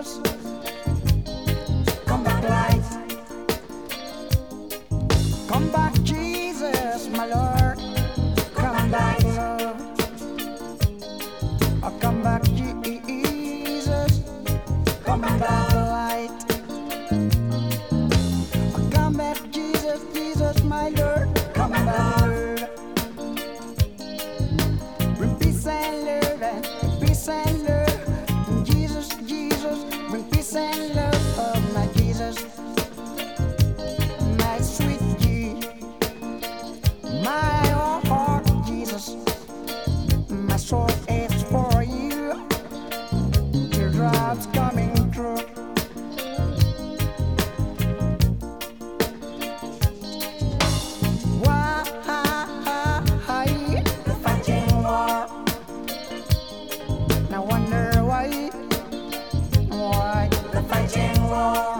windows. Come back, light. Come back, Jesus, my Lord. Come, back, love. Oh, come back, Jesus. Come back, light. Come back, Jesus, Jesus, my Lord. Oh.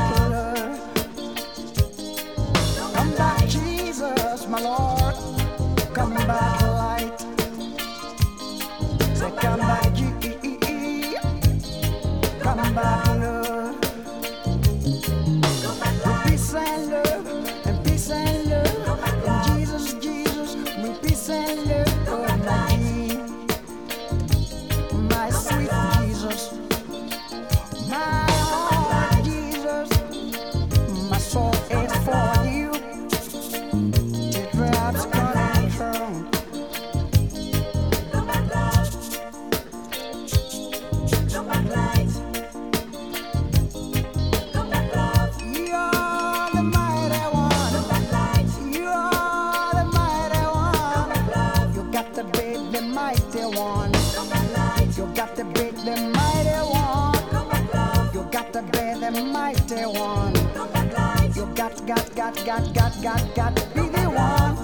one. You got, got, got, got, got, got, got, be the one.